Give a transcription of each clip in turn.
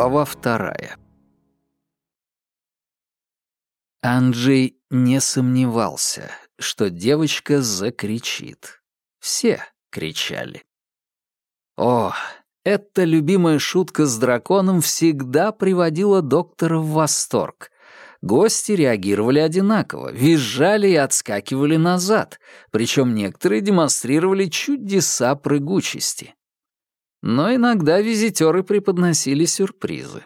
Глава вторая. Анджей не сомневался, что девочка закричит. Все кричали. О, эта любимая шутка с драконом всегда приводила доктора в восторг. Гости реагировали одинаково, визжали и отскакивали назад, причем некоторые демонстрировали чудеса прыгучести. Но иногда визитеры преподносили сюрпризы.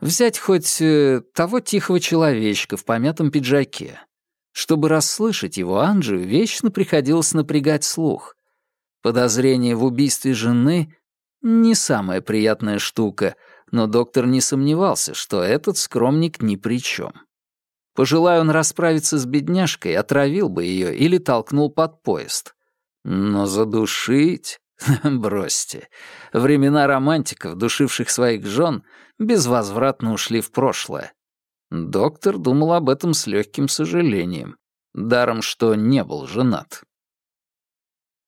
Взять хоть э, того тихого человечка в помятом пиджаке. Чтобы расслышать его, Анджию вечно приходилось напрягать слух. Подозрение в убийстве жены — не самая приятная штука, но доктор не сомневался, что этот скромник ни при чем. Пожелая он расправиться с бедняжкой, отравил бы ее или толкнул под поезд. Но задушить... Бросьте. Времена романтиков, душивших своих жен, безвозвратно ушли в прошлое. Доктор думал об этом с легким сожалением. Даром, что не был женат.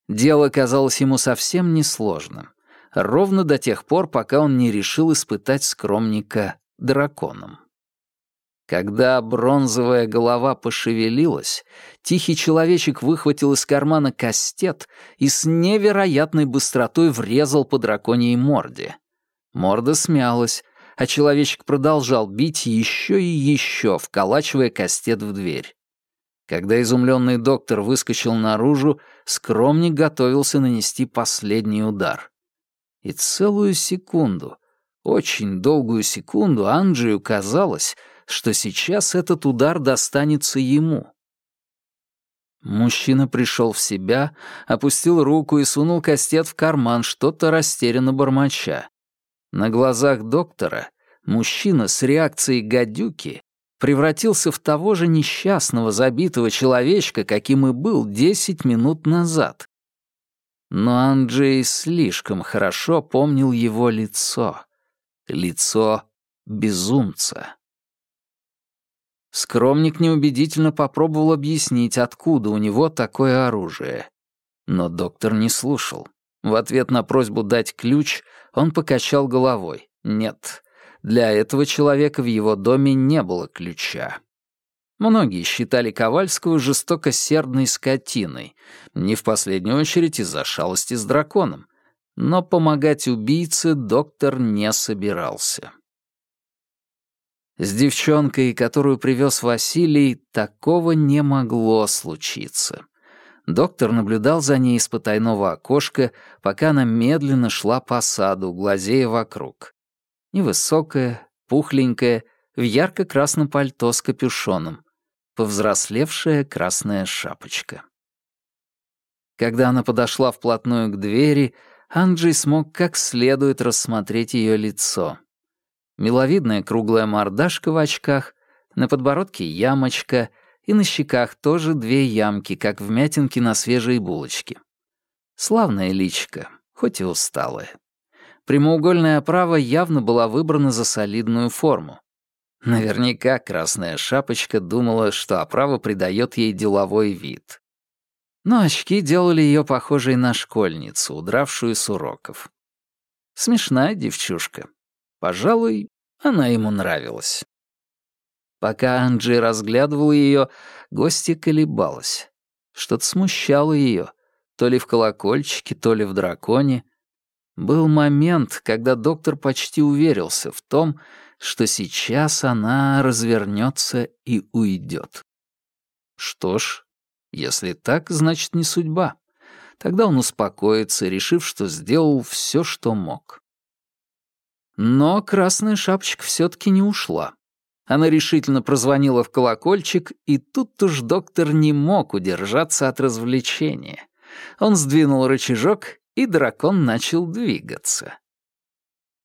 Дело казалось ему совсем несложным. Ровно до тех пор, пока он не решил испытать скромника драконом. Когда бронзовая голова пошевелилась, тихий человечек выхватил из кармана кастет и с невероятной быстротой врезал по драконьей морде. Морда смялась, а человечек продолжал бить еще и еще, вколачивая кастет в дверь. Когда изумленный доктор выскочил наружу, скромник готовился нанести последний удар. И целую секунду, очень долгую секунду Анджию казалось, что сейчас этот удар достанется ему. Мужчина пришел в себя, опустил руку и сунул кастет в карман, что-то растерянно бормоча. На глазах доктора мужчина с реакцией гадюки превратился в того же несчастного забитого человечка, каким и был десять минут назад. Но Анджей слишком хорошо помнил его лицо. Лицо безумца. Скромник неубедительно попробовал объяснить, откуда у него такое оружие. Но доктор не слушал. В ответ на просьбу дать ключ он покачал головой. Нет, для этого человека в его доме не было ключа. Многие считали Ковальского жестокосердной скотиной, не в последнюю очередь из-за шалости с драконом, но помогать убийце доктор не собирался. С девчонкой, которую привез Василий, такого не могло случиться. Доктор наблюдал за ней из потайного окошка, пока она медленно шла по саду, глазея вокруг. Невысокая, пухленькая, в ярко-красном пальто с капюшоном. Повзрослевшая красная шапочка. Когда она подошла вплотную к двери, Анджей смог как следует рассмотреть ее лицо. Миловидная круглая мордашка в очках, на подбородке ямочка, и на щеках тоже две ямки, как вмятинки на свежей булочке. Славная личка, хоть и усталая. Прямоугольная оправа явно была выбрана за солидную форму. Наверняка красная шапочка думала, что оправа придает ей деловой вид. Но очки делали ее похожей на школьницу, удравшую с уроков. Смешная девчушка, Пожалуй, она ему нравилась. Пока Анджи разглядывал ее, гостья колебалась. Что-то смущало ее, то ли в колокольчике, то ли в драконе. Был момент, когда доктор почти уверился в том, что сейчас она развернется и уйдет. Что ж, если так, значит, не судьба. Тогда он успокоится, решив, что сделал все, что мог. Но красная шапочка все-таки не ушла. Она решительно прозвонила в колокольчик, и тут уж доктор не мог удержаться от развлечения. Он сдвинул рычажок, и дракон начал двигаться.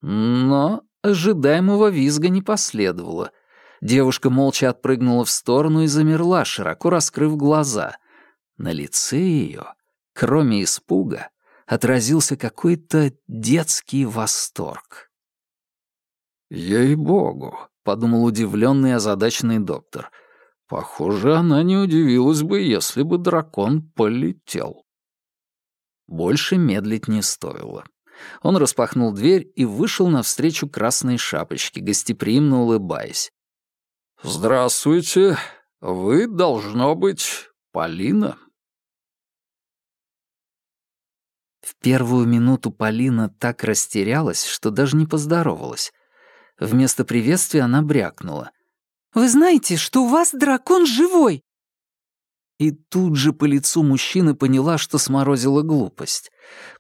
Но ожидаемого визга не последовало. Девушка молча отпрыгнула в сторону и замерла, широко раскрыв глаза. На лице ее, кроме испуга, отразился какой-то детский восторг. «Ей-богу!» — подумал удивленный и озадаченный доктор. «Похоже, она не удивилась бы, если бы дракон полетел». Больше медлить не стоило. Он распахнул дверь и вышел навстречу красной шапочке, гостеприимно улыбаясь. «Здравствуйте. Вы, должно быть, Полина?» В первую минуту Полина так растерялась, что даже не поздоровалась. Вместо приветствия она брякнула. «Вы знаете, что у вас дракон живой!» И тут же по лицу мужчины поняла, что сморозила глупость.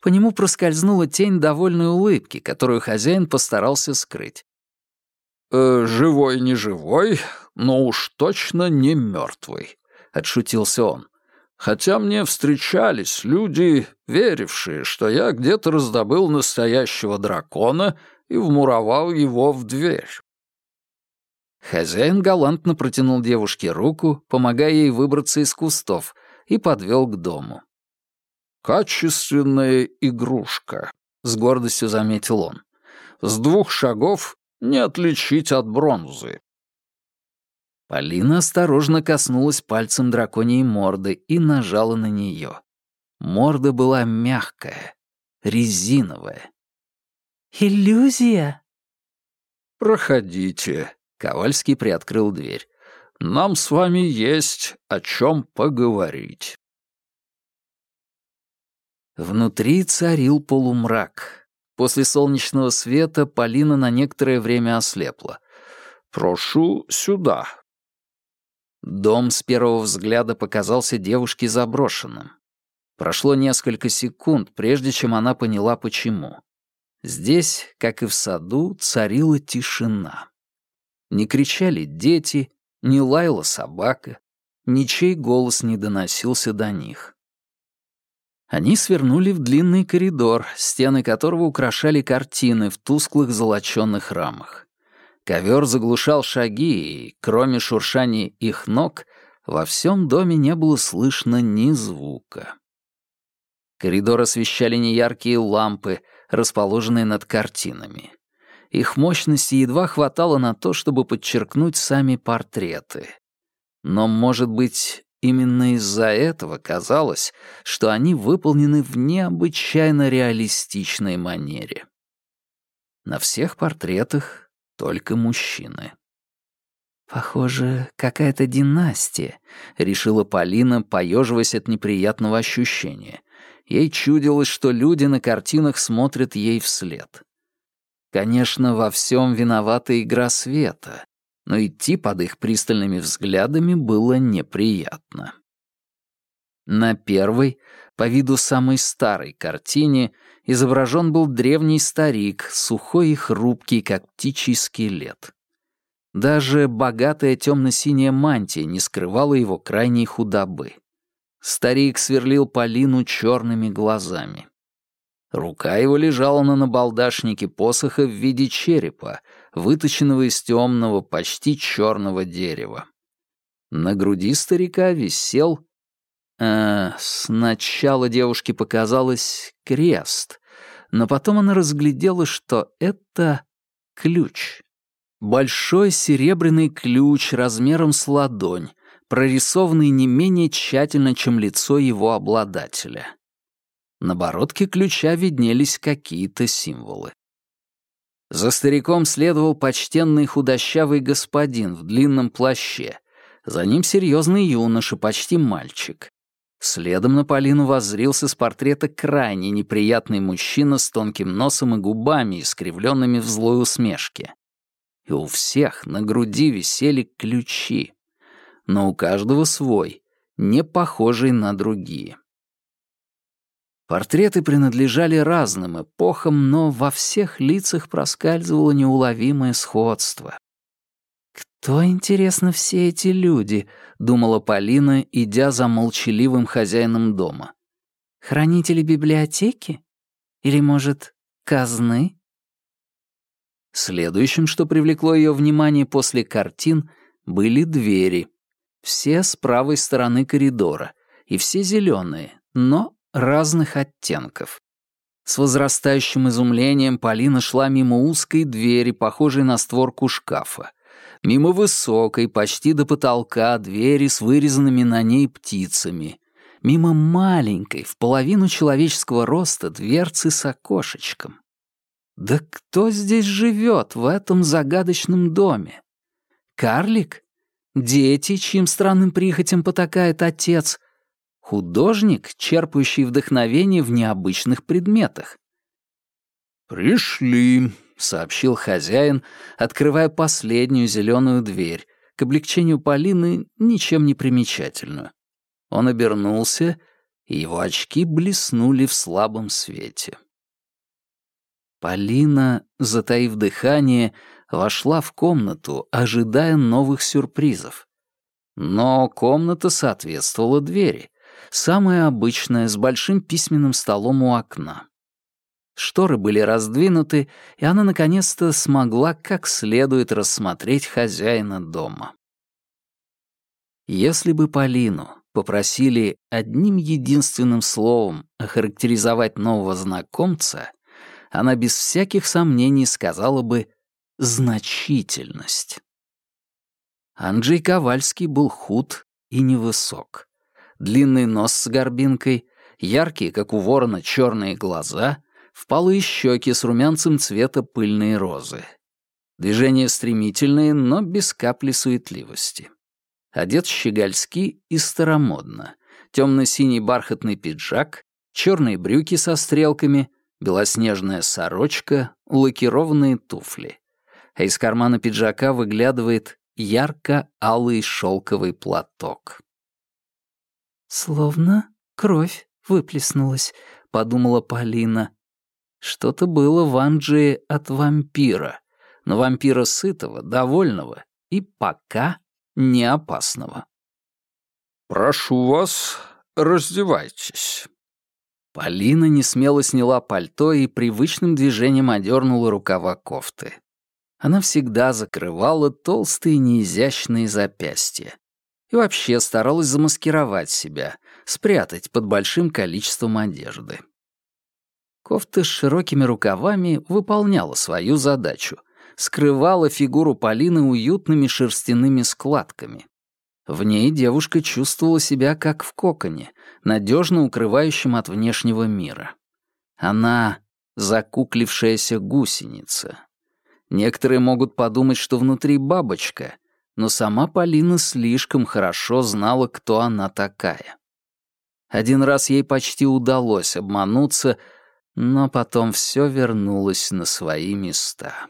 По нему проскользнула тень довольной улыбки, которую хозяин постарался скрыть. «Э, «Живой не живой, но уж точно не мертвый», — отшутился он. «Хотя мне встречались люди, верившие, что я где-то раздобыл настоящего дракона — и вмуровал его в дверь. Хозяин галантно протянул девушке руку, помогая ей выбраться из кустов, и подвел к дому. «Качественная игрушка», — с гордостью заметил он. «С двух шагов не отличить от бронзы». Полина осторожно коснулась пальцем драконьей морды и нажала на нее. Морда была мягкая, резиновая. «Иллюзия!» «Проходите», — Ковальский приоткрыл дверь. «Нам с вами есть о чем поговорить». Внутри царил полумрак. После солнечного света Полина на некоторое время ослепла. «Прошу сюда». Дом с первого взгляда показался девушке заброшенным. Прошло несколько секунд, прежде чем она поняла, почему. Здесь, как и в саду, царила тишина. Не кричали дети, не лаяла собака, ничей голос не доносился до них. Они свернули в длинный коридор, стены которого украшали картины в тусклых золочёных рамах. Ковер заглушал шаги, и, кроме шуршания их ног, во всем доме не было слышно ни звука. Коридор освещали неяркие лампы, расположенные над картинами. Их мощности едва хватало на то, чтобы подчеркнуть сами портреты. Но, может быть, именно из-за этого казалось, что они выполнены в необычайно реалистичной манере. На всех портретах только мужчины. «Похоже, какая-то династия», — решила Полина, поеживаясь от неприятного ощущения ей чудилось, что люди на картинах смотрят ей вслед. Конечно, во всем виновата игра света, но идти под их пристальными взглядами было неприятно. На первой, по виду самой старой картине, изображен был древний старик, сухой и хрупкий, как птичий скелет. Даже богатая темно-синяя мантия не скрывала его крайней худобы. Старик сверлил Полину черными глазами. Рука его лежала на набалдашнике посоха в виде черепа, выточенного из темного, почти черного дерева. На груди старика висел... Э, сначала девушке показалось крест, но потом она разглядела, что это ключ. Большой серебряный ключ размером с ладонь, прорисованный не менее тщательно, чем лицо его обладателя. На бородке ключа виднелись какие-то символы. За стариком следовал почтенный худощавый господин в длинном плаще. За ним серьезный юноша, почти мальчик. Следом на Полину воззрился с портрета крайне неприятный мужчина с тонким носом и губами, искривленными в злой усмешке. И у всех на груди висели ключи но у каждого свой, не похожий на другие. Портреты принадлежали разным эпохам, но во всех лицах проскальзывало неуловимое сходство. «Кто, интересно, все эти люди?» — думала Полина, идя за молчаливым хозяином дома. «Хранители библиотеки? Или, может, казны?» Следующим, что привлекло ее внимание после картин, были двери, все с правой стороны коридора, и все зеленые, но разных оттенков. С возрастающим изумлением Полина шла мимо узкой двери, похожей на створку шкафа, мимо высокой, почти до потолка, двери с вырезанными на ней птицами, мимо маленькой, в половину человеческого роста, дверцы с окошечком. Да кто здесь живет в этом загадочном доме? Карлик? дети, чьим странным прихотям потакает отец, художник, черпающий вдохновение в необычных предметах. «Пришли», — сообщил хозяин, открывая последнюю зеленую дверь, к облегчению Полины ничем не примечательную. Он обернулся, и его очки блеснули в слабом свете. Полина, затаив дыхание, вошла в комнату, ожидая новых сюрпризов. Но комната соответствовала двери, самая обычная, с большим письменным столом у окна. Шторы были раздвинуты, и она наконец-то смогла как следует рассмотреть хозяина дома. Если бы Полину попросили одним единственным словом охарактеризовать нового знакомца, она без всяких сомнений сказала бы значительность. Анджей Ковальский был худ и невысок. Длинный нос с горбинкой, яркие, как у ворона, черные глаза, впалые щеки с румянцем цвета пыльной розы. Движения стремительные, но без капли суетливости. Одет щегольски и старомодно. Темно-синий бархатный пиджак, черные брюки со стрелками, белоснежная сорочка, лакированные туфли — а из кармана пиджака выглядывает ярко-алый шелковый платок. «Словно кровь выплеснулась», — подумала Полина. Что-то было в Анджии от вампира, но вампира сытого, довольного и пока не опасного. «Прошу вас, раздевайтесь». Полина несмело сняла пальто и привычным движением одернула рукава кофты она всегда закрывала толстые неизящные запястья. И вообще старалась замаскировать себя, спрятать под большим количеством одежды. Кофта с широкими рукавами выполняла свою задачу, скрывала фигуру Полины уютными шерстяными складками. В ней девушка чувствовала себя как в коконе, надежно укрывающем от внешнего мира. Она — закуклившаяся гусеница, Некоторые могут подумать, что внутри бабочка, но сама Полина слишком хорошо знала, кто она такая. Один раз ей почти удалось обмануться, но потом все вернулось на свои места.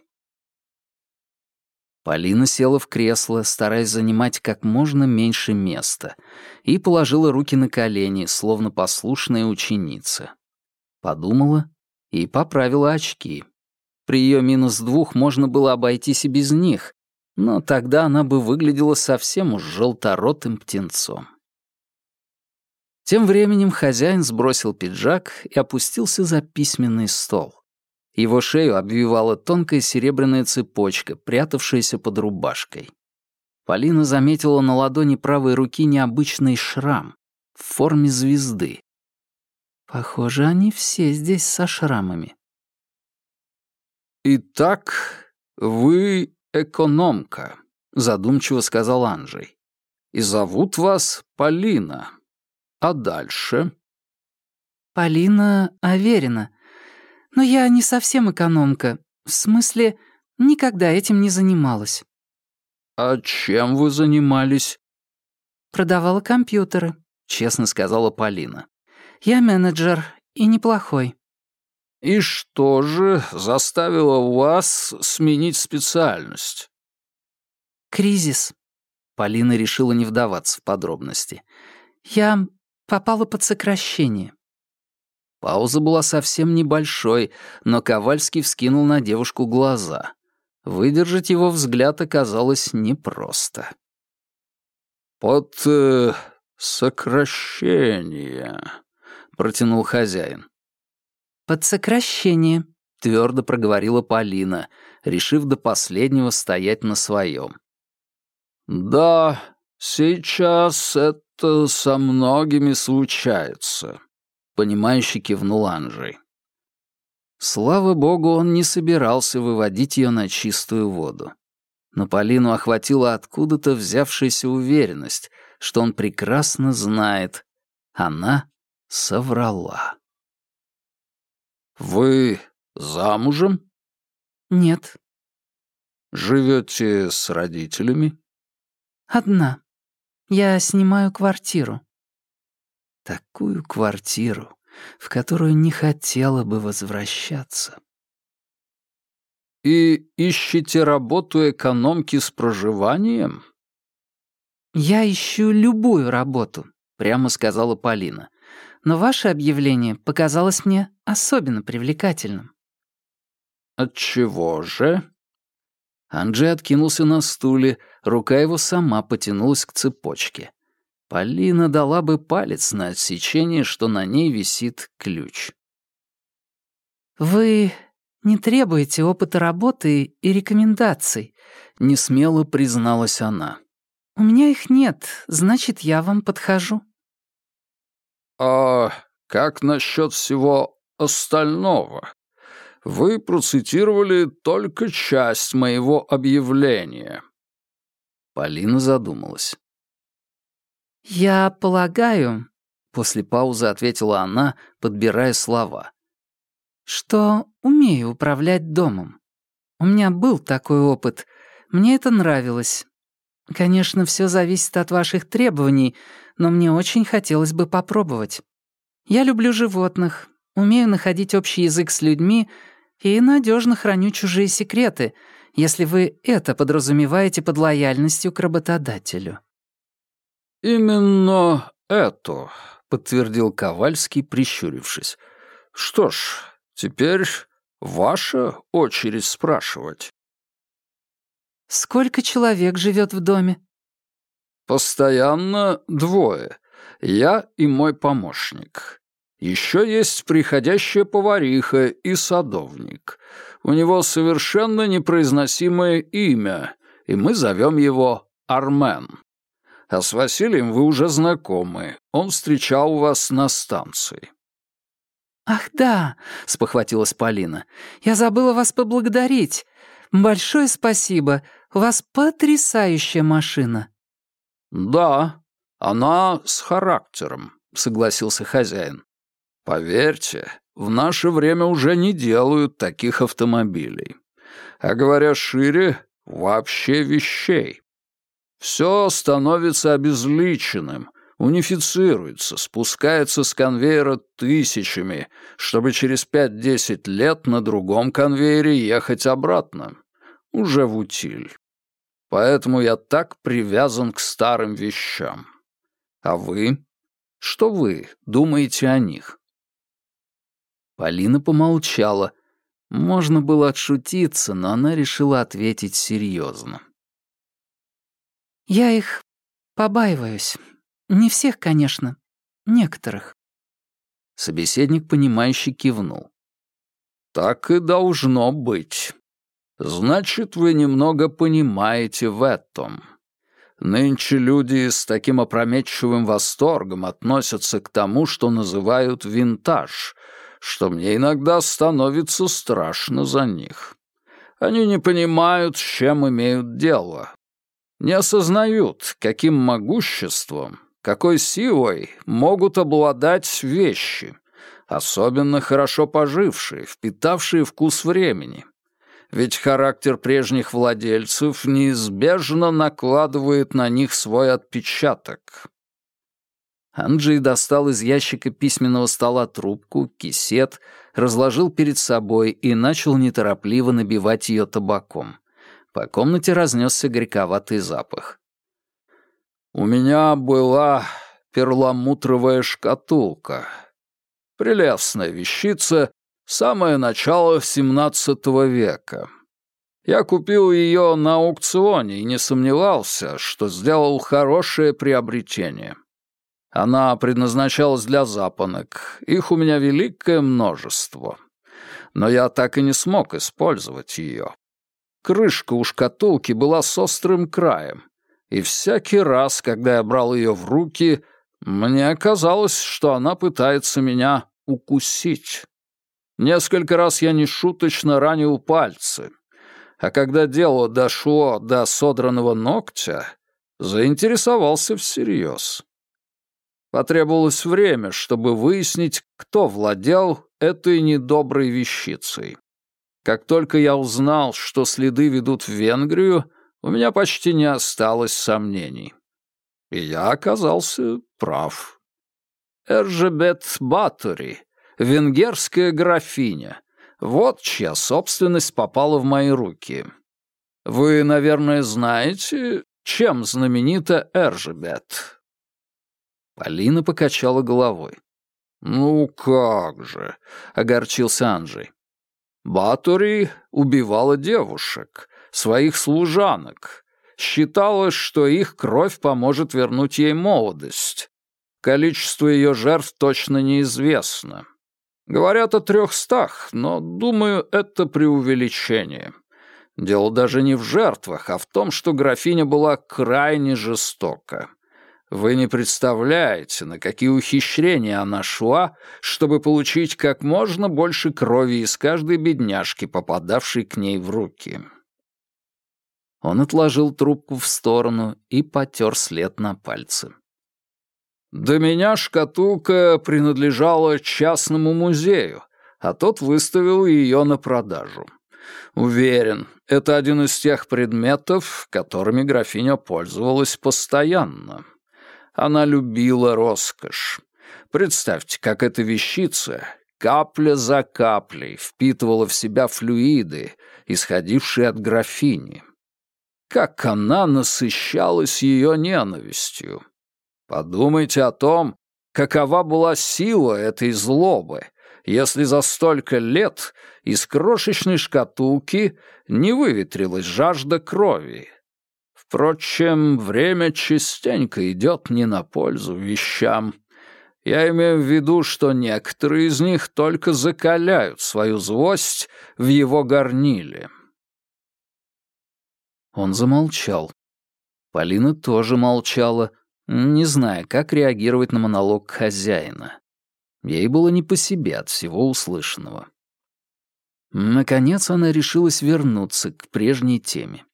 Полина села в кресло, стараясь занимать как можно меньше места, и положила руки на колени, словно послушная ученица. Подумала и поправила очки. При ее минус двух можно было обойтись и без них, но тогда она бы выглядела совсем уж желторотым птенцом. Тем временем хозяин сбросил пиджак и опустился за письменный стол. Его шею обвивала тонкая серебряная цепочка, прятавшаяся под рубашкой. Полина заметила на ладони правой руки необычный шрам в форме звезды. «Похоже, они все здесь со шрамами», «Итак, вы экономка», — задумчиво сказал Анжей. «И зовут вас Полина. А дальше?» «Полина Аверина. Но я не совсем экономка. В смысле, никогда этим не занималась». «А чем вы занимались?» «Продавала компьютеры», — честно сказала Полина. «Я менеджер, и неплохой». И что же заставило вас сменить специальность? Кризис. Полина решила не вдаваться в подробности. Я попала под сокращение. Пауза была совсем небольшой, но Ковальский вскинул на девушку глаза. Выдержать его взгляд оказалось непросто. «Под э, сокращение», — протянул хозяин. «Под сокращение», — твердо проговорила Полина, решив до последнего стоять на своем. «Да, сейчас это со многими случается», — понимающе кивнул Анжей. Слава богу, он не собирался выводить ее на чистую воду. Но Полину охватила откуда-то взявшаяся уверенность, что он прекрасно знает. Она соврала. «Вы замужем?» «Нет». «Живете с родителями?» «Одна. Я снимаю квартиру». Такую квартиру, в которую не хотела бы возвращаться. «И ищете работу экономки с проживанием?» «Я ищу любую работу», — прямо сказала Полина но ваше объявление показалось мне особенно привлекательным». От чего же?» Анджей откинулся на стуле, рука его сама потянулась к цепочке. Полина дала бы палец на отсечение, что на ней висит ключ. «Вы не требуете опыта работы и рекомендаций», — несмело призналась она. «У меня их нет, значит, я вам подхожу». А как насчет всего остального? Вы процитировали только часть моего объявления». Полина задумалась. «Я полагаю», — после паузы ответила она, подбирая слова, «что умею управлять домом. У меня был такой опыт. Мне это нравилось. Конечно, все зависит от ваших требований, но мне очень хотелось бы попробовать. Я люблю животных, умею находить общий язык с людьми и надежно храню чужие секреты, если вы это подразумеваете под лояльностью к работодателю». «Именно это», — подтвердил Ковальский, прищурившись. «Что ж, теперь ваша очередь спрашивать». «Сколько человек живет в доме?» Постоянно двое. Я и мой помощник. Еще есть приходящая повариха и садовник. У него совершенно непроизносимое имя, и мы зовем его Армен. А с Василием вы уже знакомы. Он встречал вас на станции». «Ах да», — спохватилась Полина, — «я забыла вас поблагодарить. Большое спасибо. У вас потрясающая машина. «Да, она с характером», — согласился хозяин. «Поверьте, в наше время уже не делают таких автомобилей. А говоря шире, вообще вещей. Все становится обезличенным, унифицируется, спускается с конвейера тысячами, чтобы через 5-10 лет на другом конвейере ехать обратно, уже в утиль. Поэтому я так привязан к старым вещам. А вы? Что вы думаете о них?» Полина помолчала. Можно было отшутиться, но она решила ответить серьезно. «Я их побаиваюсь. Не всех, конечно. Некоторых». Собеседник, понимающе кивнул. «Так и должно быть. Значит, вы немного понимаете в этом. Нынче люди с таким опрометчивым восторгом относятся к тому, что называют винтаж, что мне иногда становится страшно за них. Они не понимают, с чем имеют дело. Не осознают, каким могуществом, какой силой могут обладать вещи, особенно хорошо пожившие, впитавшие вкус времени — ведь характер прежних владельцев неизбежно накладывает на них свой отпечаток. Анджей достал из ящика письменного стола трубку, кисет, разложил перед собой и начал неторопливо набивать ее табаком. По комнате разнесся горьковатый запах. «У меня была перламутровая шкатулка. Прелестная вещица, самое начало XVII века. Я купил ее на аукционе и не сомневался, что сделал хорошее приобретение. Она предназначалась для запонок, их у меня великое множество. Но я так и не смог использовать ее. Крышка у шкатулки была с острым краем, и всякий раз, когда я брал ее в руки, мне казалось, что она пытается меня укусить. Несколько раз я нешуточно ранил пальцы. А когда дело дошло до содранного ногтя, заинтересовался всерьез. Потребовалось время, чтобы выяснить, кто владел этой недоброй вещицей. Как только я узнал, что следы ведут в Венгрию, у меня почти не осталось сомнений. И я оказался прав. Эржебет Батори, Венгерская графиня. Вот чья собственность попала в мои руки. Вы, наверное, знаете, чем знаменита Эржебет?» Полина покачала головой. «Ну как же!» — огорчился Анджей. Батори убивала девушек, своих служанок. Считалось, что их кровь поможет вернуть ей молодость. Количество ее жертв точно неизвестно. Говорят о трех стах, но, думаю, это преувеличение. Дело даже не в жертвах, а в том, что графиня была крайне жестока. Вы не представляете, на какие ухищрения она шла, чтобы получить как можно больше крови из каждой бедняжки, попадавшей к ней в руки. Он отложил трубку в сторону и потер след на пальце. До меня шкатулка принадлежала частному музею, а тот выставил ее на продажу. Уверен, это один из тех предметов, которыми графиня пользовалась постоянно. Она любила роскошь. Представьте, как эта вещица капля за каплей впитывала в себя флюиды, исходившие от графини. Как она насыщалась ее ненавистью. Подумайте о том, какова была сила этой злобы, если за столько лет из крошечной шкатулки не выветрилась жажда крови. Впрочем, время частенько идет не на пользу вещам. Я имею в виду, что некоторые из них только закаляют свою злость в его горниле. Он замолчал. Полина тоже молчала, не зная, как реагировать на монолог хозяина. Ей было не по себе от всего услышанного. Наконец она решилась вернуться к прежней теме.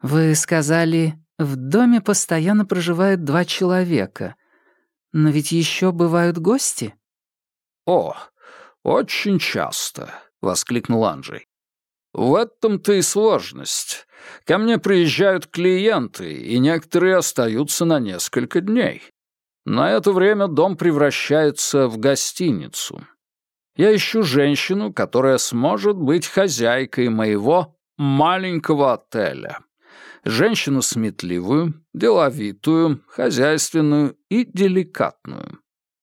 «Вы сказали, в доме постоянно проживает два человека. Но ведь еще бывают гости?» «О, очень часто», — воскликнул Анджей. В этом-то и сложность. Ко мне приезжают клиенты, и некоторые остаются на несколько дней. На это время дом превращается в гостиницу. Я ищу женщину, которая сможет быть хозяйкой моего маленького отеля. Женщину сметливую, деловитую, хозяйственную и деликатную,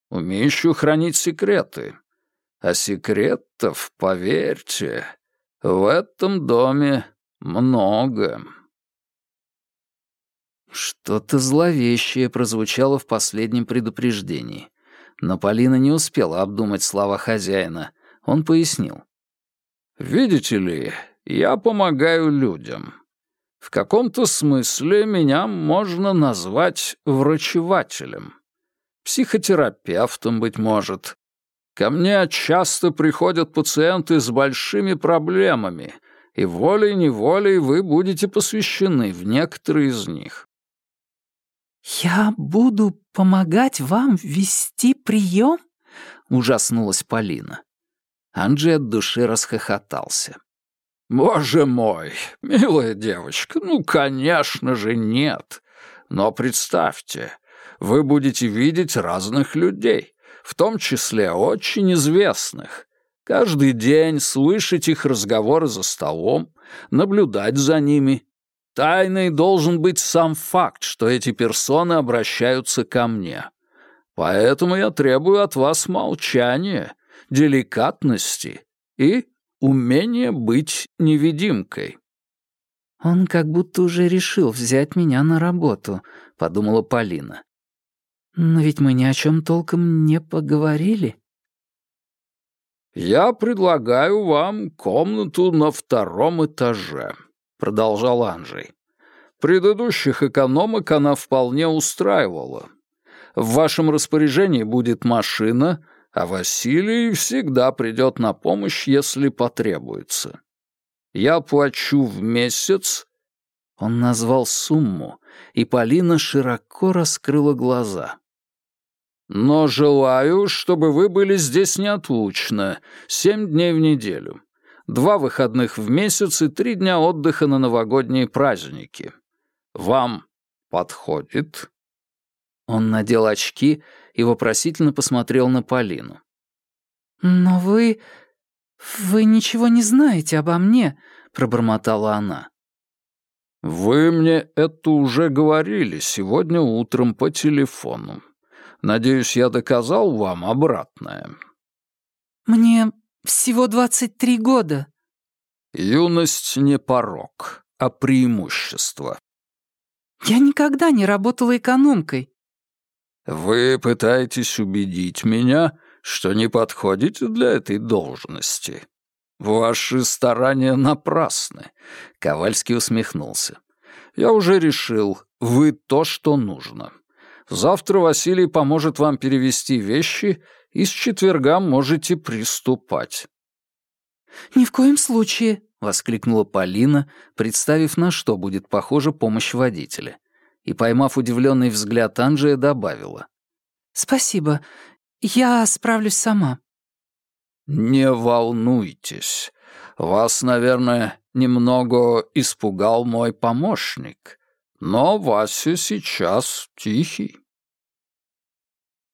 умеющую хранить секреты. А секретов, поверьте, в этом доме много. Что-то зловещее прозвучало в последнем предупреждении. Но Полина не успела обдумать слова хозяина. Он пояснил. «Видите ли, я помогаю людям. В каком-то смысле меня можно назвать врачевателем. Психотерапевтом, быть может, Ко мне часто приходят пациенты с большими проблемами, и волей-неволей вы будете посвящены в некоторые из них». «Я буду помогать вам вести прием?» — ужаснулась Полина. Анджи от души расхохотался. «Боже мой, милая девочка, ну, конечно же, нет. Но представьте, вы будете видеть разных людей в том числе очень известных. Каждый день слышать их разговоры за столом, наблюдать за ними. Тайной должен быть сам факт, что эти персоны обращаются ко мне. Поэтому я требую от вас молчания, деликатности и умения быть невидимкой». «Он как будто уже решил взять меня на работу», — подумала Полина. Но ведь мы ни о чем толком не поговорили. «Я предлагаю вам комнату на втором этаже», — продолжал Анжей. «Предыдущих экономок она вполне устраивала. В вашем распоряжении будет машина, а Василий всегда придет на помощь, если потребуется. Я плачу в месяц...» Он назвал сумму, и Полина широко раскрыла глаза. Но желаю, чтобы вы были здесь неотлучно, семь дней в неделю. Два выходных в месяц и три дня отдыха на новогодние праздники. Вам подходит?» Он надел очки и вопросительно посмотрел на Полину. «Но вы... вы ничего не знаете обо мне», — пробормотала она. «Вы мне это уже говорили сегодня утром по телефону», Надеюсь, я доказал вам обратное». «Мне всего двадцать три года». «Юность не порог, а преимущество». «Я никогда не работала экономкой». «Вы пытаетесь убедить меня, что не подходите для этой должности. Ваши старания напрасны», — Ковальский усмехнулся. «Я уже решил, вы то, что нужно. Завтра Василий поможет вам перевести вещи, и с четверга можете приступать». «Ни в коем случае», — воскликнула Полина, представив, на что будет похожа помощь водителя. И, поймав удивленный взгляд Анджия, добавила. «Спасибо. Я справлюсь сама». «Не волнуйтесь. Вас, наверное, немного испугал мой помощник. Но Вася сейчас тихий».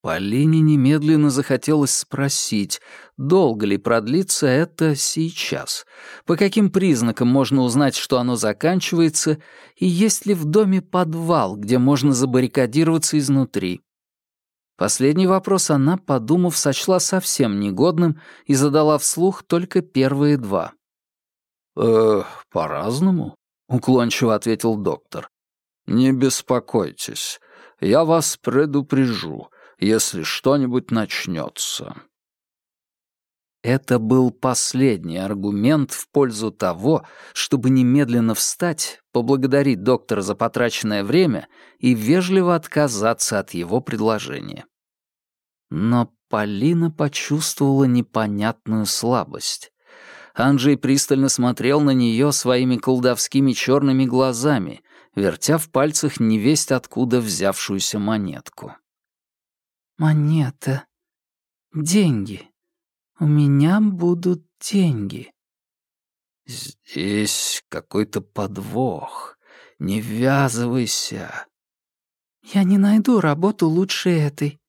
Полине немедленно захотелось спросить, долго ли продлится это сейчас, по каким признакам можно узнать, что оно заканчивается, и есть ли в доме подвал, где можно забаррикадироваться изнутри. Последний вопрос она, подумав, сочла совсем негодным и задала вслух только первые два. «Э, по-разному», — уклончиво ответил доктор. «Не беспокойтесь, я вас предупрежу, если что-нибудь начнется». Это был последний аргумент в пользу того, чтобы немедленно встать, поблагодарить доктора за потраченное время и вежливо отказаться от его предложения. Но Полина почувствовала непонятную слабость. Анджей пристально смотрел на нее своими колдовскими черными глазами, вертя в пальцах невесть откуда взявшуюся монетку. «Монета. Деньги. У меня будут деньги». «Здесь какой-то подвох. Не ввязывайся». «Я не найду работу лучше этой».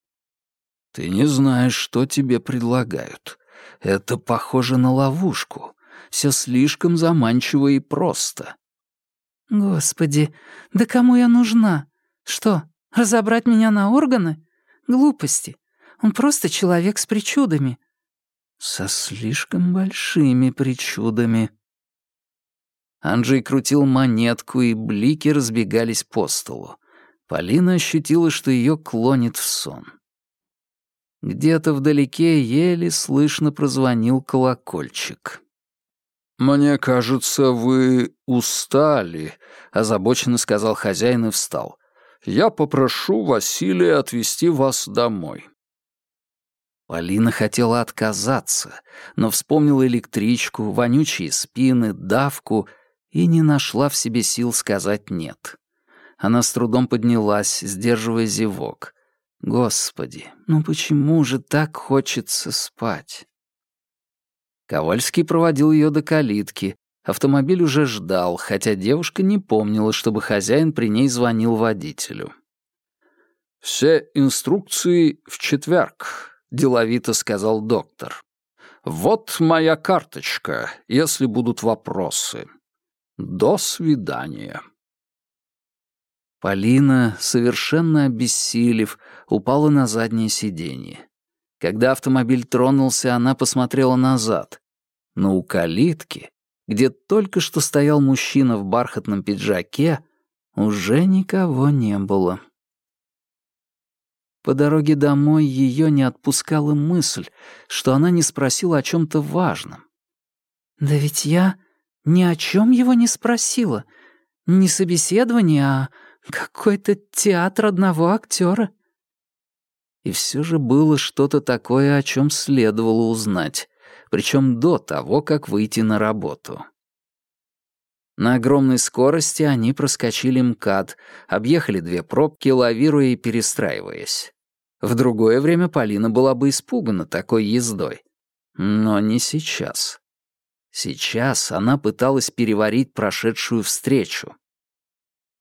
«Ты не знаешь, что тебе предлагают. Это похоже на ловушку. Все слишком заманчиво и просто». Господи, да кому я нужна? Что, разобрать меня на органы? Глупости. Он просто человек с причудами. Со слишком большими причудами. Анджей крутил монетку, и блики разбегались по столу. Полина ощутила, что ее клонит в сон. Где-то вдалеке еле слышно прозвонил колокольчик. «Мне кажется, вы устали», — озабоченно сказал хозяин и встал. «Я попрошу Василия отвезти вас домой». Полина хотела отказаться, но вспомнила электричку, вонючие спины, давку и не нашла в себе сил сказать «нет». Она с трудом поднялась, сдерживая зевок. «Господи, ну почему же так хочется спать?» Ковальский проводил ее до калитки. Автомобиль уже ждал, хотя девушка не помнила, чтобы хозяин при ней звонил водителю. «Все инструкции в четверг», — деловито сказал доктор. «Вот моя карточка, если будут вопросы. До свидания». Полина, совершенно обессилев, упала на заднее сиденье. Когда автомобиль тронулся, она посмотрела назад. Но у калитки, где только что стоял мужчина в бархатном пиджаке, уже никого не было. По дороге домой ее не отпускала мысль, что она не спросила о чем-то важном. «Да ведь я ни о чем его не спросила. Не собеседование, а какой-то театр одного актера. И все же было что-то такое, о чем следовало узнать, причем до того, как выйти на работу. На огромной скорости они проскочили МКАД, объехали две пробки, лавируя и перестраиваясь. В другое время Полина была бы испугана такой ездой. Но не сейчас. Сейчас она пыталась переварить прошедшую встречу.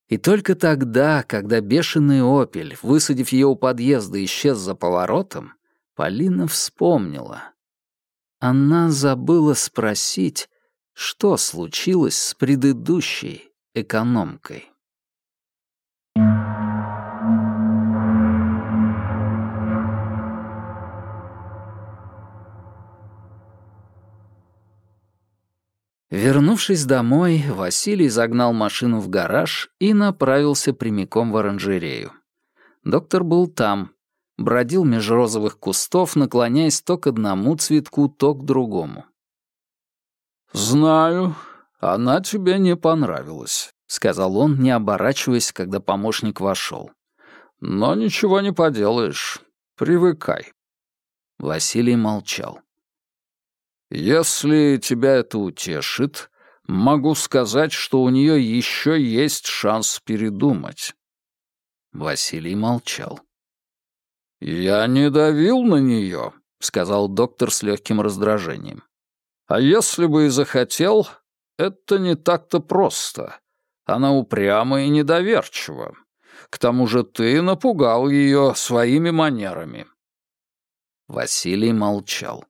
И только тогда, когда бешеный «Опель», высадив ее у подъезда, исчез за поворотом, Полина вспомнила. Она забыла спросить, что случилось с предыдущей экономкой. Вернувшись домой, Василий загнал машину в гараж и направился прямиком в оранжерею. Доктор был там, бродил меж розовых кустов, наклоняясь то к одному цветку, то к другому. «Знаю, она тебе не понравилась», — сказал он, не оборачиваясь, когда помощник вошел. «Но ничего не поделаешь. Привыкай». Василий молчал. Если тебя это утешит, могу сказать, что у нее еще есть шанс передумать. Василий молчал. «Я не давил на нее», — сказал доктор с легким раздражением. «А если бы и захотел, это не так-то просто. Она упряма и недоверчива. К тому же ты напугал ее своими манерами». Василий молчал.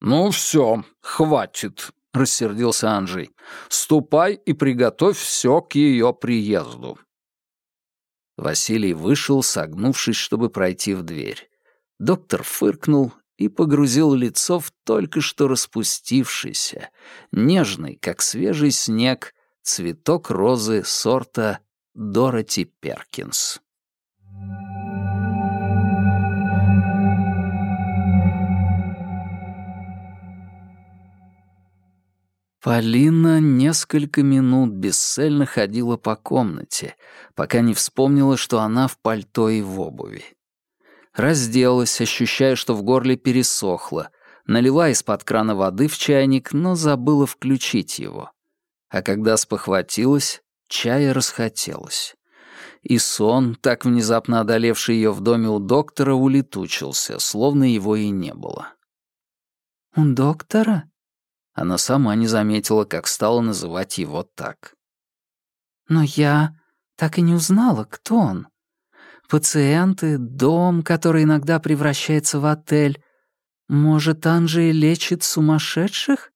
«Ну все, хватит», — рассердился Анжей. «Ступай и приготовь все к ее приезду». Василий вышел, согнувшись, чтобы пройти в дверь. Доктор фыркнул и погрузил лицо в только что распустившийся, нежный, как свежий снег, цветок розы сорта Дороти Перкинс. Полина несколько минут бесцельно ходила по комнате, пока не вспомнила, что она в пальто и в обуви. Разделась, ощущая, что в горле пересохло, налила из-под крана воды в чайник, но забыла включить его. А когда спохватилась, чая расхотелось. И сон, так внезапно одолевший ее в доме у доктора, улетучился, словно его и не было. «У доктора?» Она сама не заметила, как стала называть его так. «Но я так и не узнала, кто он. Пациенты, дом, который иногда превращается в отель. Может, Анжи лечит сумасшедших?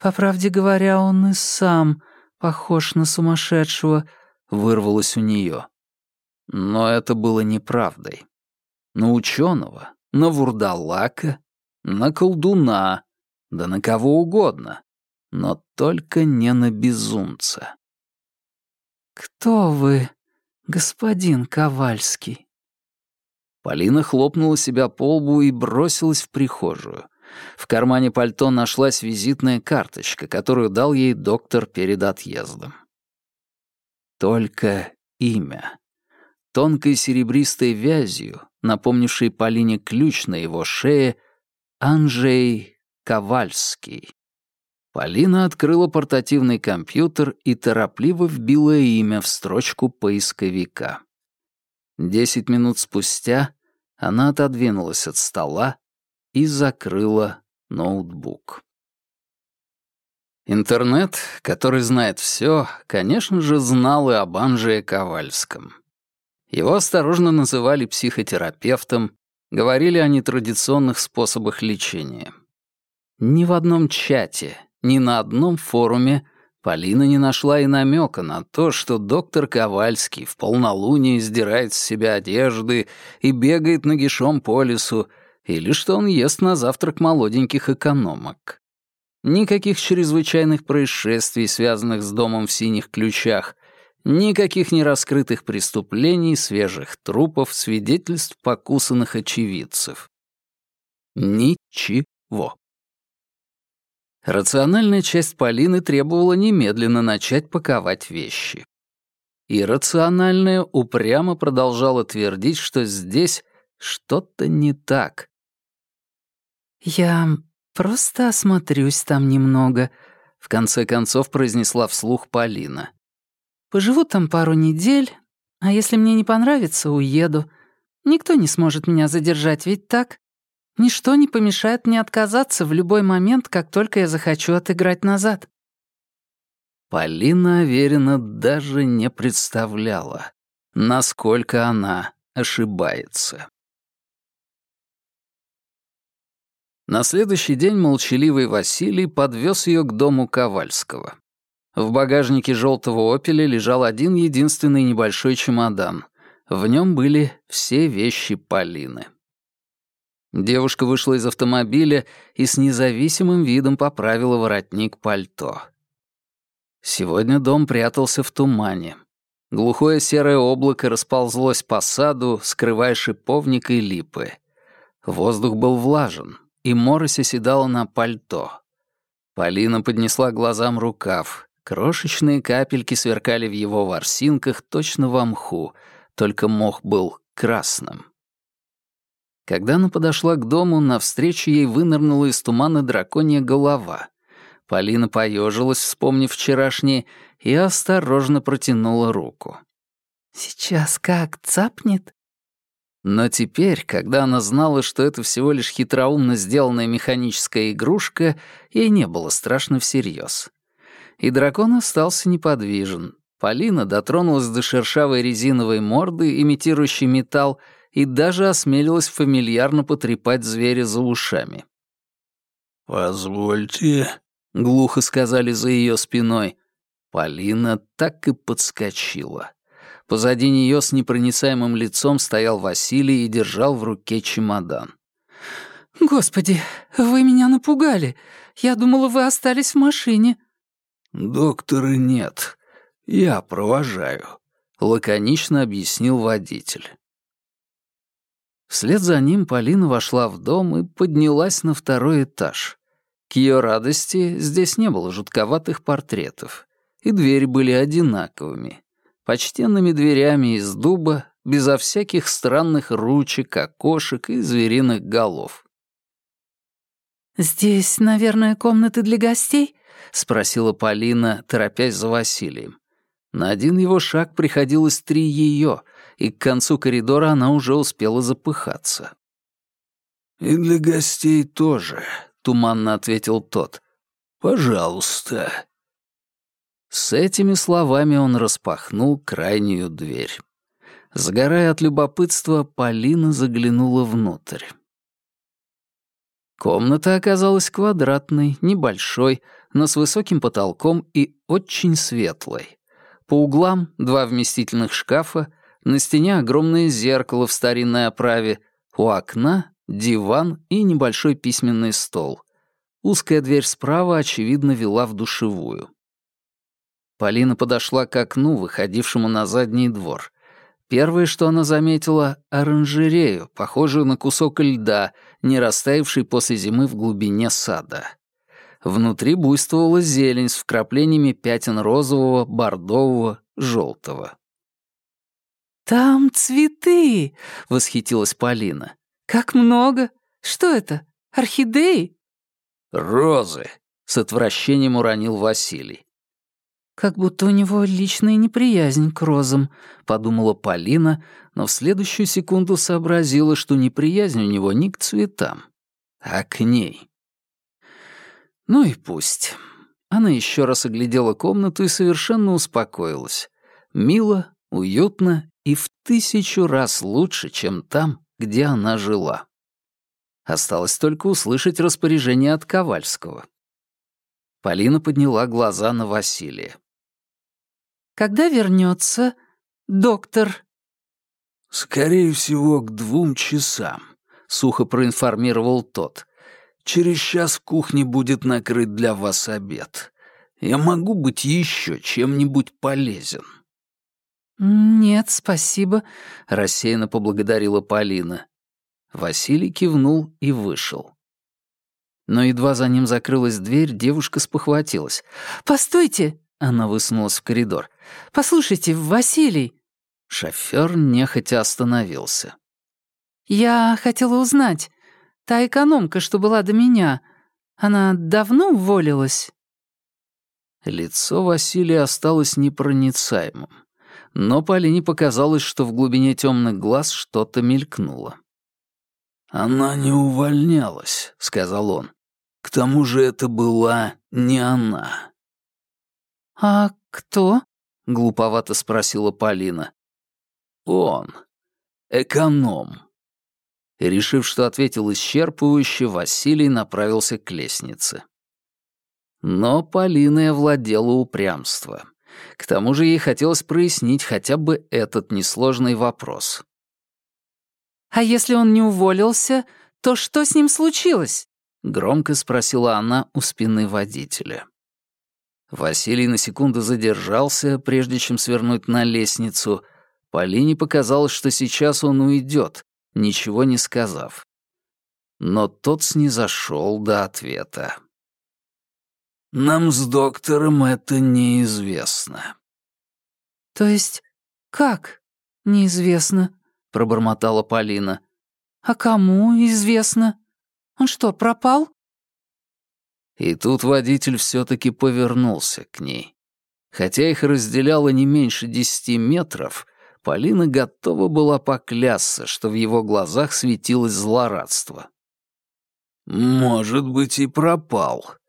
По правде говоря, он и сам похож на сумасшедшего, вырвалось у нее. Но это было неправдой. На ученого, на вурдалака, на колдуна, да на кого угодно, но только не на безумца. «Кто вы, господин Ковальский?» Полина хлопнула себя по лбу и бросилась в прихожую. В кармане пальто нашлась визитная карточка, которую дал ей доктор перед отъездом. Только имя. Тонкой серебристой вязью, напомнившей Полине ключ на его шее, Анжей Ковальский. Полина открыла портативный компьютер и торопливо вбила имя в строчку поисковика. Десять минут спустя она отодвинулась от стола и закрыла ноутбук. Интернет, который знает все, конечно же, знал и об Анже Ковальском. Его осторожно называли психотерапевтом, говорили о нетрадиционных способах лечения. Ни в одном чате, ни на одном форуме Полина не нашла и намека на то, что доктор Ковальский в полнолуние сдирает с себя одежды и бегает нагишом по лесу, или что он ест на завтрак молоденьких экономок. Никаких чрезвычайных происшествий, связанных с домом в синих ключах, никаких нераскрытых преступлений, свежих трупов, свидетельств покусанных очевидцев. Ничего. Рациональная часть Полины требовала немедленно начать паковать вещи. Иррациональная упрямо продолжала твердить, что здесь что-то не так. «Я просто осмотрюсь там немного», — в конце концов произнесла вслух Полина. «Поживу там пару недель, а если мне не понравится, уеду. Никто не сможет меня задержать, ведь так?» Ничто не помешает мне отказаться в любой момент, как только я захочу отыграть назад». Полина уверенно даже не представляла, насколько она ошибается. На следующий день молчаливый Василий подвез ее к дому Ковальского. В багажнике желтого «Опеля» лежал один единственный небольшой чемодан. В нем были все вещи Полины. Девушка вышла из автомобиля и с независимым видом поправила воротник пальто. Сегодня дом прятался в тумане. Глухое серое облако расползлось по саду, скрывая шиповник и липы. Воздух был влажен, и морось оседала на пальто. Полина поднесла глазам рукав. Крошечные капельки сверкали в его ворсинках точно во мху, только мох был красным. Когда она подошла к дому, навстречу ей вынырнула из тумана драконья голова. Полина поежилась, вспомнив вчерашнее, и осторожно протянула руку. «Сейчас как, цапнет?» Но теперь, когда она знала, что это всего лишь хитроумно сделанная механическая игрушка, ей не было страшно всерьез. И дракон остался неподвижен. Полина дотронулась до шершавой резиновой морды, имитирующей металл, и даже осмелилась фамильярно потрепать зверя за ушами. «Позвольте», — глухо сказали за ее спиной. Полина так и подскочила. Позади нее с непроницаемым лицом стоял Василий и держал в руке чемодан. «Господи, вы меня напугали. Я думала, вы остались в машине». «Доктора нет. Я провожаю», — лаконично объяснил водитель. Вслед за ним Полина вошла в дом и поднялась на второй этаж. К ее радости здесь не было жутковатых портретов, и двери были одинаковыми. Почтенными дверями из дуба, безо всяких странных ручек, окошек и звериных голов. «Здесь, наверное, комнаты для гостей?» — спросила Полина, торопясь за Василием. На один его шаг приходилось три ее, и к концу коридора она уже успела запыхаться. «И для гостей тоже», — туманно ответил тот. «Пожалуйста». С этими словами он распахнул крайнюю дверь. Сгорая от любопытства, Полина заглянула внутрь. Комната оказалась квадратной, небольшой, но с высоким потолком и очень светлой. По углам два вместительных шкафа, на стене огромное зеркало в старинной оправе, у окна — диван и небольшой письменный стол. Узкая дверь справа, очевидно, вела в душевую. Полина подошла к окну, выходившему на задний двор. Первое, что она заметила — оранжерею, похожую на кусок льда, не растаявший после зимы в глубине сада. Внутри буйствовала зелень с вкраплениями пятен розового, бордового, желтого. «Там цветы!» — восхитилась Полина. «Как много! Что это? Орхидеи?» «Розы!» — с отвращением уронил Василий. «Как будто у него личная неприязнь к розам», — подумала Полина, но в следующую секунду сообразила, что неприязнь у него не к цветам, а к ней. Ну и пусть. Она еще раз оглядела комнату и совершенно успокоилась. Мило уютно и в тысячу раз лучше, чем там, где она жила. Осталось только услышать распоряжение от Ковальского. Полина подняла глаза на Василия. «Когда вернется доктор?» «Скорее всего, к двум часам», — сухо проинформировал тот. «Через час в кухне будет накрыт для вас обед. Я могу быть еще чем-нибудь полезен». «Нет, спасибо», — рассеянно поблагодарила Полина. Василий кивнул и вышел. Но едва за ним закрылась дверь, девушка спохватилась. «Постойте!» — она высунулась в коридор. «Послушайте, Василий!» Шофёр нехотя остановился. «Я хотела узнать, та экономка, что была до меня, она давно уволилась?» Лицо Василия осталось непроницаемым но Полине показалось, что в глубине темных глаз что-то мелькнуло. «Она не увольнялась», — сказал он. «К тому же это была не она». «А кто?» — глуповато спросила Полина. «Он. Эконом». И, решив, что ответил исчерпывающе, Василий направился к лестнице. Но Полиной овладело упрямство. К тому же ей хотелось прояснить хотя бы этот несложный вопрос. «А если он не уволился, то что с ним случилось?» — громко спросила она у спины водителя. Василий на секунду задержался, прежде чем свернуть на лестницу. Полине показалось, что сейчас он уйдет, ничего не сказав. Но тот снизошел до ответа. Нам с доктором это неизвестно». «То есть как неизвестно?» — пробормотала Полина. «А кому известно? Он что, пропал?» И тут водитель все-таки повернулся к ней. Хотя их разделяло не меньше десяти метров, Полина готова была поклясться, что в его глазах светилось злорадство. «Может быть, и пропал»,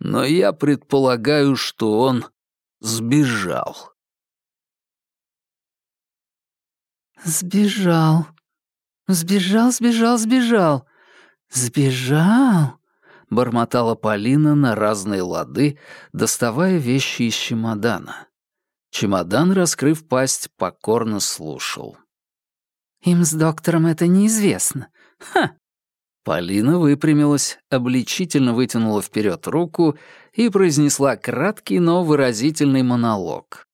но я предполагаю, что он сбежал. Сбежал. Сбежал, сбежал, сбежал. Сбежал, бормотала Полина на разные лады, доставая вещи из чемодана. Чемодан, раскрыв пасть, покорно слушал. Им с доктором это неизвестно. Ха! Полина выпрямилась, обличительно вытянула вперед руку и произнесла краткий, но выразительный монолог.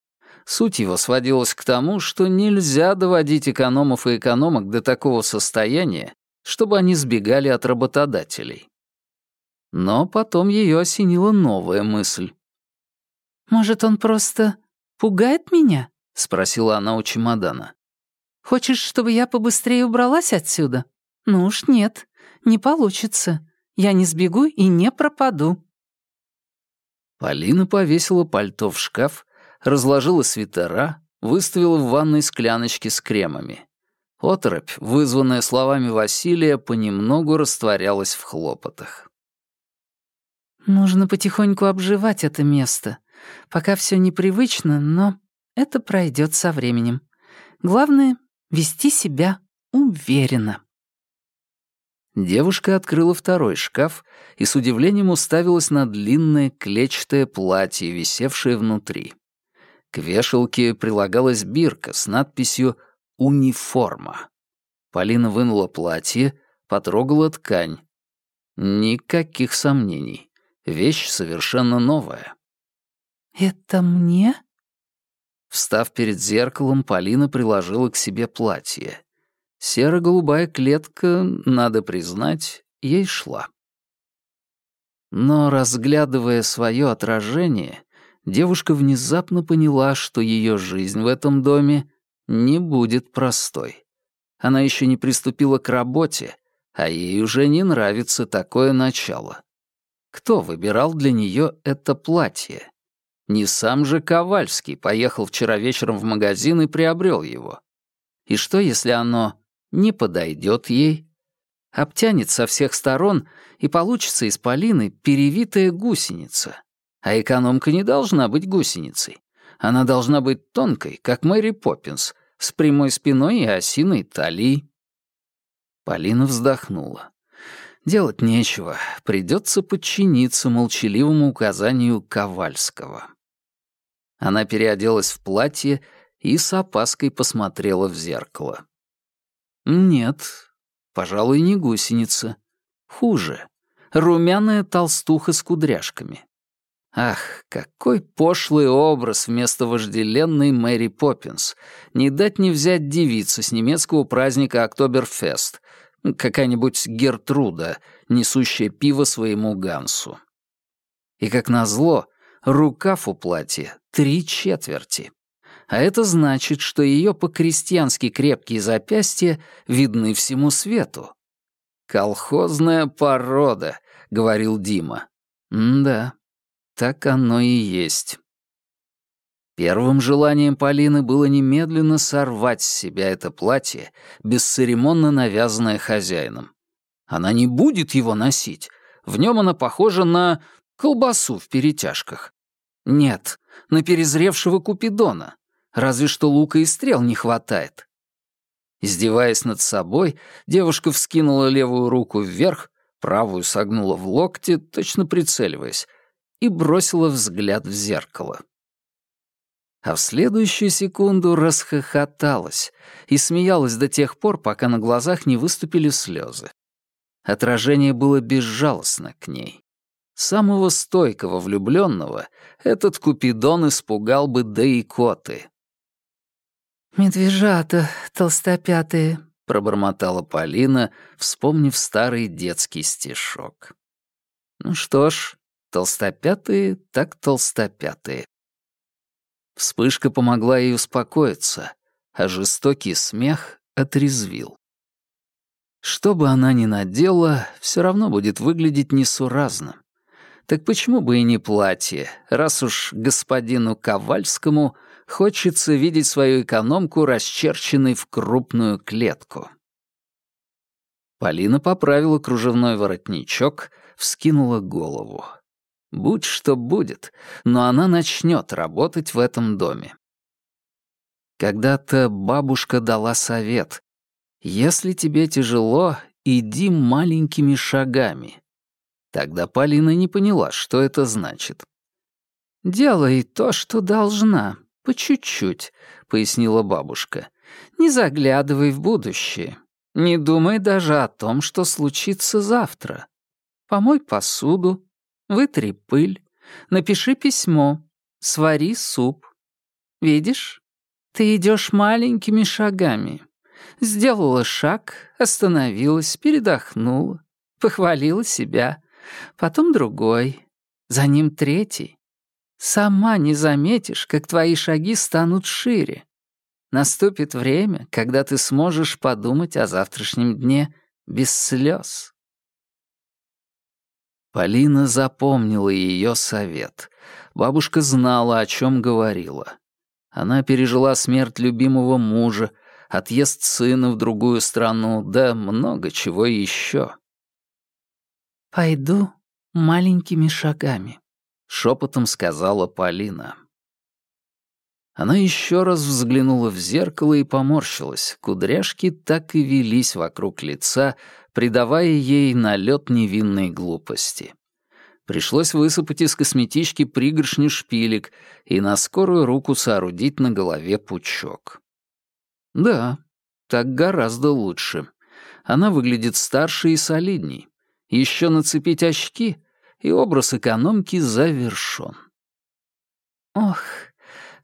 Суть его сводилась к тому, что нельзя доводить экономов и экономок до такого состояния, чтобы они сбегали от работодателей. Но потом ее осенила новая мысль. «Может, он просто пугает меня?» — спросила она у чемодана. «Хочешь, чтобы я побыстрее убралась отсюда? Ну уж нет не получится. Я не сбегу и не пропаду». Полина повесила пальто в шкаф, разложила свитера, выставила в ванной скляночки с кремами. Оторопь, вызванная словами Василия, понемногу растворялась в хлопотах. «Нужно потихоньку обживать это место. Пока все непривычно, но это пройдет со временем. Главное — вести себя уверенно». Девушка открыла второй шкаф и с удивлением уставилась на длинное клетчатое платье, висевшее внутри. К вешалке прилагалась бирка с надписью «Униформа». Полина вынула платье, потрогала ткань. Никаких сомнений. Вещь совершенно новая. «Это мне?» Встав перед зеркалом, Полина приложила к себе платье. Серо-голубая клетка, надо признать, ей шла. Но, разглядывая свое отражение, девушка внезапно поняла, что ее жизнь в этом доме не будет простой. Она еще не приступила к работе, а ей уже не нравится такое начало. Кто выбирал для нее это платье? Не сам же Ковальский поехал вчера вечером в магазин и приобрел его. И что, если оно не подойдет ей, обтянет со всех сторон, и получится из Полины перевитая гусеница. А экономка не должна быть гусеницей. Она должна быть тонкой, как Мэри Поппинс, с прямой спиной и осиной талии. Полина вздохнула. Делать нечего, придется подчиниться молчаливому указанию Ковальского. Она переоделась в платье и с опаской посмотрела в зеркало. Нет, пожалуй, не гусеница. Хуже. Румяная толстуха с кудряшками. Ах, какой пошлый образ вместо вожделенной Мэри Поппинс. Не дать не взять девицу с немецкого праздника Октоберфест. Какая-нибудь Гертруда, несущая пиво своему Гансу. И, как назло, рукав у платья три четверти а это значит, что ее по-крестьянски крепкие запястья видны всему свету. «Колхозная порода», — говорил Дима. «Да, так оно и есть». Первым желанием Полины было немедленно сорвать с себя это платье, бесцеремонно навязанное хозяином. Она не будет его носить. В нем она похожа на колбасу в перетяжках. Нет, на перезревшего купидона разве что лука и стрел не хватает. Издеваясь над собой, девушка вскинула левую руку вверх, правую согнула в локте, точно прицеливаясь, и бросила взгляд в зеркало. А в следующую секунду расхохоталась и смеялась до тех пор, пока на глазах не выступили слезы. Отражение было безжалостно к ней. Самого стойкого влюбленного этот Купидон испугал бы да икоты. «Медвежата толстопятые», — пробормотала Полина, вспомнив старый детский стишок. «Ну что ж, толстопятые так толстопятые». Вспышка помогла ей успокоиться, а жестокий смех отрезвил. Что бы она ни надела, все равно будет выглядеть несуразно. Так почему бы и не платье, раз уж господину Ковальскому — Хочется видеть свою экономку, расчерченной в крупную клетку. Полина поправила кружевной воротничок, вскинула голову. Будь что будет, но она начнет работать в этом доме. Когда-то бабушка дала совет. «Если тебе тяжело, иди маленькими шагами». Тогда Полина не поняла, что это значит. «Делай то, что должна», «По чуть-чуть», — пояснила бабушка. «Не заглядывай в будущее. Не думай даже о том, что случится завтра. Помой посуду, вытри пыль, напиши письмо, свари суп. Видишь, ты идешь маленькими шагами. Сделала шаг, остановилась, передохнула, похвалила себя, потом другой, за ним третий. Сама не заметишь, как твои шаги станут шире. Наступит время, когда ты сможешь подумать о завтрашнем дне без слез. Полина запомнила ее совет. Бабушка знала, о чем говорила. Она пережила смерть любимого мужа, отъезд сына в другую страну, да много чего еще. «Пойду маленькими шагами», — шепотом сказала Полина. Она еще раз взглянула в зеркало и поморщилась. Кудряшки так и велись вокруг лица, придавая ей налет невинной глупости. Пришлось высыпать из косметички пригоршню шпилек и на скорую руку соорудить на голове пучок. Да, так гораздо лучше. Она выглядит старше и солидней. Еще нацепить очки — и образ экономки завершен. Ох,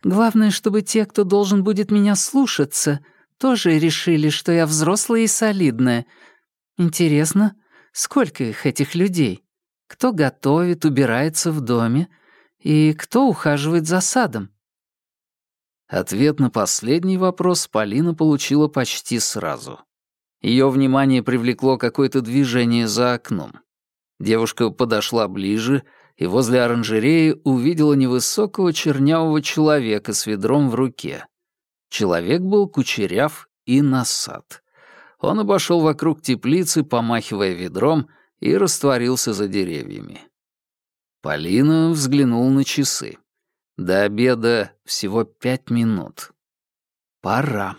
главное, чтобы те, кто должен будет меня слушаться, тоже решили, что я взрослая и солидная. Интересно, сколько их, этих людей? Кто готовит, убирается в доме? И кто ухаживает за садом? Ответ на последний вопрос Полина получила почти сразу. Ее внимание привлекло какое-то движение за окном. Девушка подошла ближе и возле оранжереи увидела невысокого чернявого человека с ведром в руке. Человек был кучеряв и насад. Он обошел вокруг теплицы, помахивая ведром, и растворился за деревьями. Полина взглянула на часы. До обеда всего пять минут. Пора.